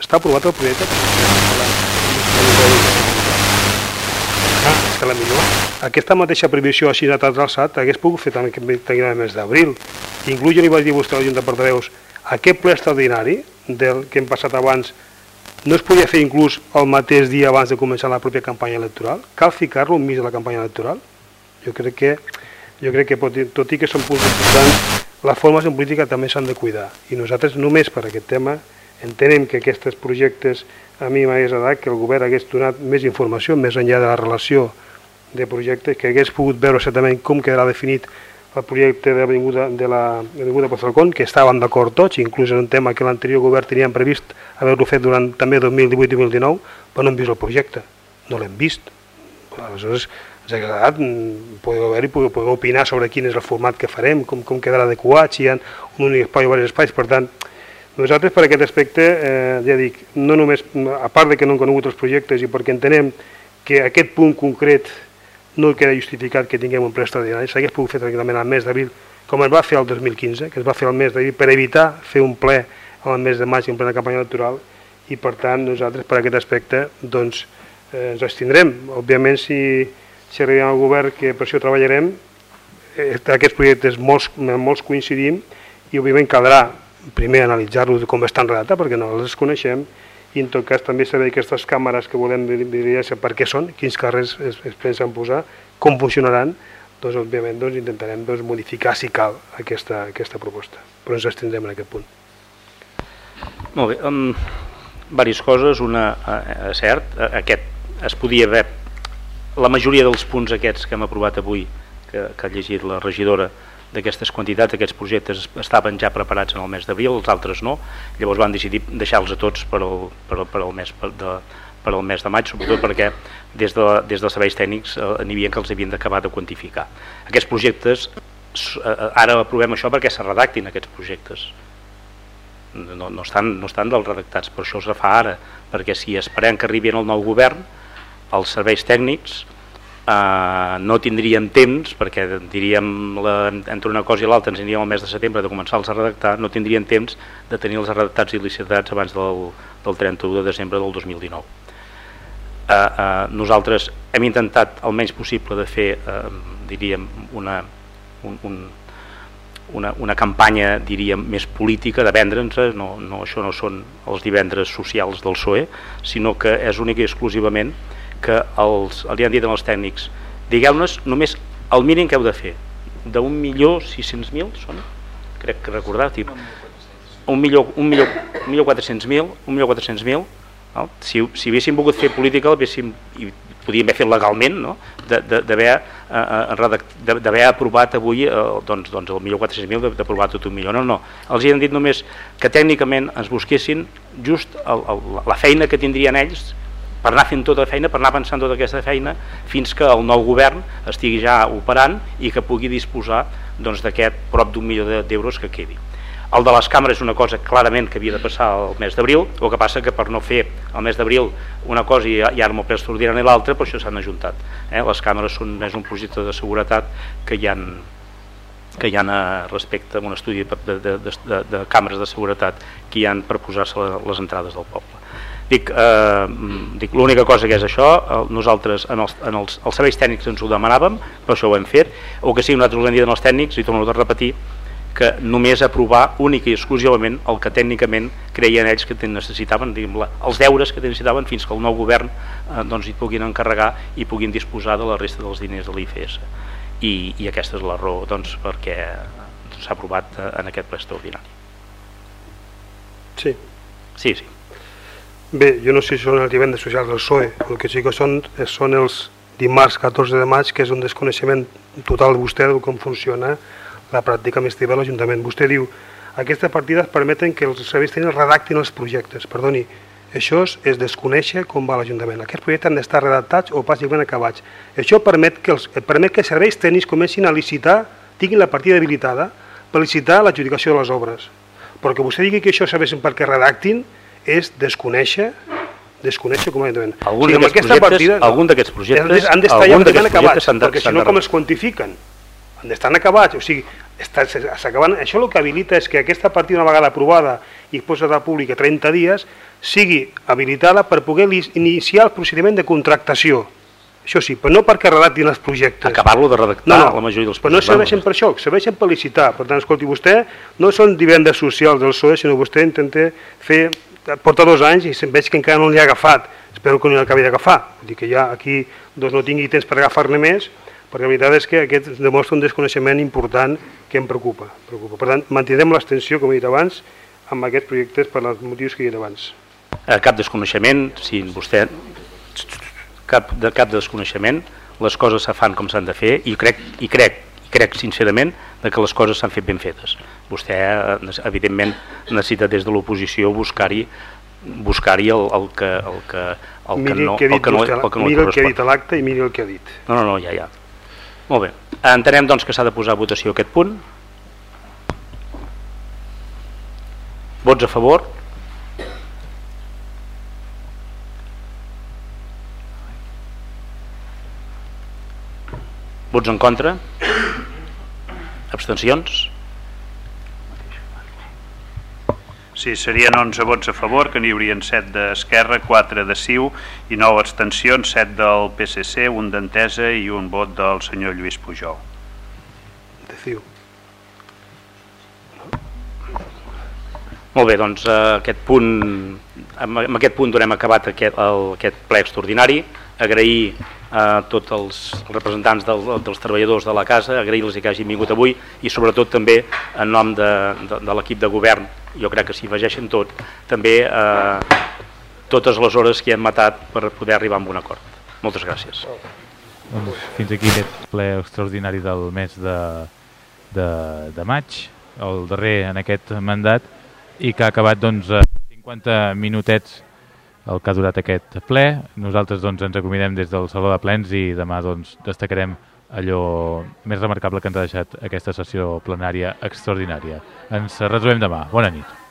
Speaker 7: Està aprovat el projecte? Que la millor aquesta mateixa previsió així de tal alçat hagués pogut fer també tenir el mes d'abril. Inclús jo li vaig dir a vostè a la Junta de Portaveus aquest ple extraordinari del que hem passat abans no es podia fer inclús el mateix dia abans de començar la pròpia campanya electoral? Cal ficar-lo enmig de la campanya electoral? Jo crec que, jo crec que tot i que són punts importants, les formes en política també s'han de cuidar. I nosaltres només per aquest tema entenem que aquests projectes a mi m'hagués agradat que el govern hagués donat més informació més enllà de la relació de projecte, que hagués pogut veure certament com quedarà definit el projecte de l'Avinguda de l'Avinguda Postalcón, que estaven d'acord tots, inclús en un tema que l'anterior govern tenien previst haver-lo fet durant també 2018-2019, però no hem vist el projecte, no l'hem vist. Aleshores, ens ha agradat, mm, podeu veure i podeu, podeu opinar sobre quin és el format que farem, com, com quedarà adequat, si hi ha un únic espai o diversos espais, per tant, nosaltres per aquest aspecte, eh, ja dic, no només, a part de que no hem conegut els projectes i perquè entenem que aquest punt concret no queda justificat que tinguem un ple extraordinari, s'hagués pogut fer tranquil·lament al mes d'abril, com es va fer el 2015, que es va fer el mes d'abril per evitar fer un ple al mes de maig en plena campanya electoral i per tant nosaltres per aquest aspecte doncs eh, ens abstindrem. Òbviament si, si arribem al govern que per això treballarem, eh, aquests projectes molts, molts coincidim i òbviament caldrà primer analitzar-los com estan redactats perquè no els coneixem i en tot cas també saber aquestes càmeres que volem dir per què són, quins carrers es, es pensen posar, com funcionaran, doncs òbviament doncs, intentarem doncs, modificar si cal aquesta, aquesta proposta, però ens estendrem en aquest punt.
Speaker 2: Molt bé, um, diverses coses, una, uh, cert, uh, aquest es podia haver, la majoria dels punts aquests que hem aprovat avui, que, que ha llegit la regidora, d'aquestes quantitats, aquests projectes estaven ja preparats en el mes d'abril, els altres no, llavors van decidir deixar-los a tots per al, per, al, per al mes de, per al mes de maig, sobretot perquè des, de, des dels serveis tècnics eh, n'hi havia que els havien d'acabar de quantificar. Aquests projectes, eh, ara aprovem això perquè se redactin aquests projectes, no, no, estan, no estan dels redactats, però això es fa ara, perquè si esperem que arribin el nou govern, els serveis tècnics Uh, no tindríem temps, perquè diríem la, entre una cosa i l'altra ens aniríem al mes de setembre de començar-los a redactar, no tindríem temps de tenir-los redactats i licitats abans del, del 31 de desembre del 2019. Uh, uh, nosaltres hem intentat el menys possible de fer, uh, diríem, una, un, un, una, una campanya, diríem, més política de vendre'ns, no, no, això no són els divendres socials del PSOE, sinó que és únic i exclusivament que els, li han dit als tècnics, digueu-nos només el mínim que heu de fer, d'un milió sis cents mil, són? Crec que recordar, tip, un milió, un milió, un milió quatre-cents mil, un milió quatre-cents mil, no? si, si haguéssim volgut fer política, haguéssim, i podíem haver fet legalment, no? d'haver eh, eh aprovat avui eh, doncs, doncs el milió 400.000 d'aprovar tot un milió. No, no, els hi han dit només que tècnicament ens busquessin just el, el, la feina que tindrien ells per anar fent tota la feina, per anar avançant tota aquesta feina fins que el nou govern estigui ja operant i que pugui disposar doncs, d'aquest doncs, prop d'un milió d'euros que quedi. El de les càmeres és una cosa clarament que havia de passar el mes d'abril, el que passa que per no fer el mes d'abril una cosa i, i ara ple extraordinari l'altra, per això s'han ajuntat. Eh? Les càmeres són és un projecte de seguretat que hi ha que hi ha eh, respecte a un estudi de, de, de, de, de càmeres de seguretat que hi han per posar-se les entrades del poble. Dic, eh, dic l'única cosa que és això, nosaltres en els, en els, els serveis tècnics ens ho demanàvem, però això ho hem fet, o que sigui nosaltres ho hem dit els tècnics, i torno a repetir, que només aprovar únic i exclusivament el que tècnicament creien ells que necessitaven, diguem, els deures que necessitaven fins que el nou govern eh, doncs, hi puguin encarregar i puguin disposar de la resta dels diners de l'IFS. I, I aquesta és la raó doncs, perquè s'ha aprovat eh, en aquest ple extraordinari.
Speaker 7: Sí.
Speaker 2: Sí, sí.
Speaker 7: Bé, jo no sé si són els divendres socials del PSOE, el que sí que són, són els dimarts 14 de maig, que és un desconeixement total de vostè de com funciona la pràctica administrativa de l'Ajuntament. Vostè diu, aquestes partides permeten que els serveis tècnics redactin els projectes. Perdoni, això és desconèixer com va l'Ajuntament. Aquests projectes han d'estar redactats o bàsicament acabats. Això permet que, els, permet que els serveis tècnics comencin a licitar, tinguin la partida habilitada per licitar l'adjudicació de les obres. Però que vostè digui que això serveixen perquè redactin és desconèixer desconèixer com a Ajuntament.
Speaker 2: Algun o sigui, d'aquests projectes, algun d'aquests projectes,
Speaker 7: han d'estar ja acabats, perquè si no com es quantifiquen? Han d'estar acabats, o sigui, s'acaben... Això el que habilita és que aquesta partida una vegada aprovada i posada a pública 30 dies sigui habilitada per poder iniciar el procediment de contractació. Això sí, però no perquè redactin els projectes.
Speaker 2: Acabar-lo de redactar
Speaker 7: no, no,
Speaker 2: la majoria dels
Speaker 7: projectes. Però no serveixen per això, serveixen per licitar. Per tant, escolti, vostè no són divendres socials del PSOE, sinó vostè intenta fer... Porta dos anys i veig que encara no ha agafat. Espero que no l'acabi d'agafar. Vull dir que ja aquí doncs, no tingui temps per agafar-ne més, perquè la veritat és que aquest demostra un desconeixement important que em preocupa. preocupa. Per tant, mantindrem l'extensió, com he dit abans, amb aquests projectes per als motius que he dit abans.
Speaker 2: Eh, cap desconeixement, si vostè... Cap, de, cap desconeixement, les coses se fan com s'han de fer i crec, i crec, crec sincerament de que les coses s'han fet ben fetes. Vostè, eh, evidentment, necessita des de l'oposició buscar-hi buscar-hi el, el, que, el, que, el, que no, el que no, el que no
Speaker 7: miri el que ha dit a l'acte i miri el que ha dit.
Speaker 2: No, no, no, ja, ja. Molt bé. Entenem doncs que s'ha de posar a votació aquest punt. Vots a favor? Vots en contra? Abstencions?
Speaker 3: Sí, serien 11 vots a favor, que n'hi haurien 7 d'Esquerra, 4 de CiU i 9 abstencions, 7 del PSC, un d'Entesa i un vot del senyor Lluís Pujol.
Speaker 7: De CiU.
Speaker 2: Molt bé, doncs eh, aquest punt, amb aquest punt donem acabat aquest, el, aquest ple extraordinari. Agrair a tots els representants del, dels treballadors de la casa, agrair-los que hagin vingut avui i sobretot també en nom de, de, de l'equip de govern jo crec que s'hi vegeixen tot, també eh, totes les hores que han matat per poder arribar a un acord. Moltes gràcies.
Speaker 1: Doncs fins aquí aquest ple extraordinari del mes de, de, de maig, el darrer en aquest mandat, i que ha acabat doncs, a 50 minutets el que ha durat aquest ple. Nosaltres doncs, ens acomidem des del Saló de Plens i demà doncs, destacarem allò més remarcable que ens ha deixat aquesta sessió plenària extraordinària. Ens retrobem demà. Bona nit.